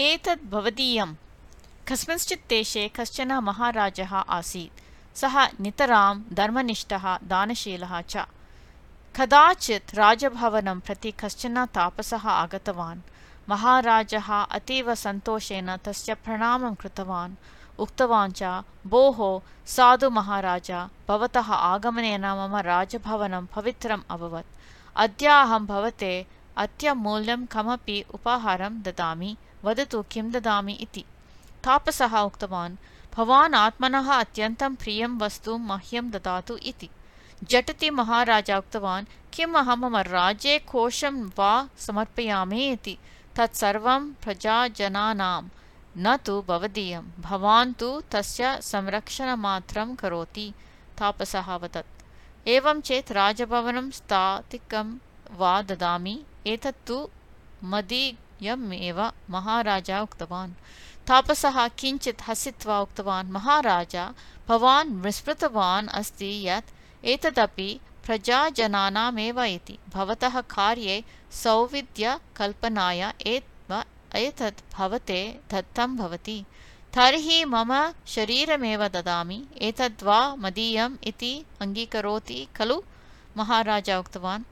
एतद् भवदीयम्। कस्मिंश्चित् देशे कश्चन महाराजः आसीत्। सः नितरां धर्मनिष्ठः दानशीलः च। कदाचित् राजभवनं प्रति कश्चन तापसः आगतवान्। महाराजः अतीव सन्तोषेण तस्य प्रणामं कृतवान्। उक्तवान् च भोः साधु महाराज भवतः आगमनेन मम राजभवनं पवित्रम् अभवत्। अद्य अहं भवते अत्यमूल्यं कमपि उपहारं ददामि वदतु किं ददामि इति। तापसः उक्तवान् भवान् आत्मनः अत्यन्तं प्रियं वस्तु मह्यं ददातु इति। झटिति महाराजा उक्तवान् किम् अहं मम राज्ये कोशं वा समर्पयामि इति। तत्सर्वं प्रजाजनानां। न तु भवदीयं। भवान् तु तस्य संरक्षणमात्रं करोति। तापसः वदत् एवं चेत् राजभवनं स्थातिकं वा ददामि? एतत्तु मदीयमेव महाराजा उक्तवान्। तापसः किञ्चित् हसित्वा उक्तवान्, महाराज, भवान् विस्मृतवान् अस्ति यत् एतदपि प्रजाजनानामेव इति। भवतः कार्ये सौविध्यकल्पनाय एत् एतत् भवते, दत्तं भवति। तर्हि मम शरीरमेव ददामि। एतद्वा मदीयम् इति अङ्गीकरोति खलु? महाराजा उक्तवान्।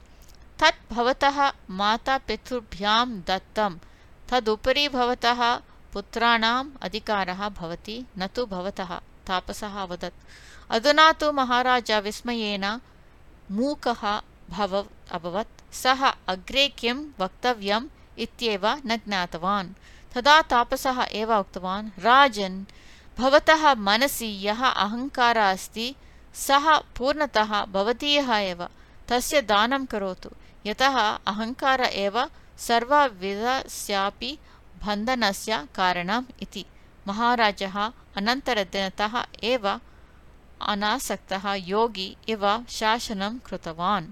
तत् भवतः मातापितृभ्यां दत्तं। तदुपरि भवतः पुत्राणाम् अधिकारः भवति न तु भवतः तापसः अवदत्। अधुना तु महाराजा विस्मयेन मूकः भव अभवत्। सः अग्रे किं वक्तव्यम् इत्येव न ज्ञातवान्। तदा तापसः एव उक्तवान् राजन् भवतः मनसि यः अहङ्कारः अस्ति सः पूर्णतः भवदीयः एव तस्य दानं करोतु। यतः अहङ्कार एव सर्वविधस्यापि बन्धनस्य कारणम् इति। महाराजः अनन्तरदिनतः एव अनासक्तः योगी इव शासनं कृतवान्